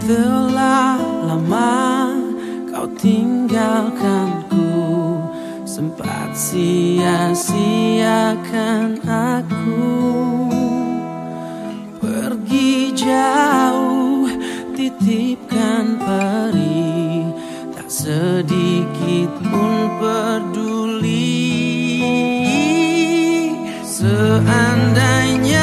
Telah lama kau tinggalkan ku, Sempat sia-siakan aku. Pergi jauh titipkan peri. Tak sedikit pun peduli. Seandainya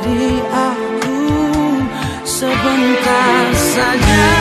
dari aku sebentar saja.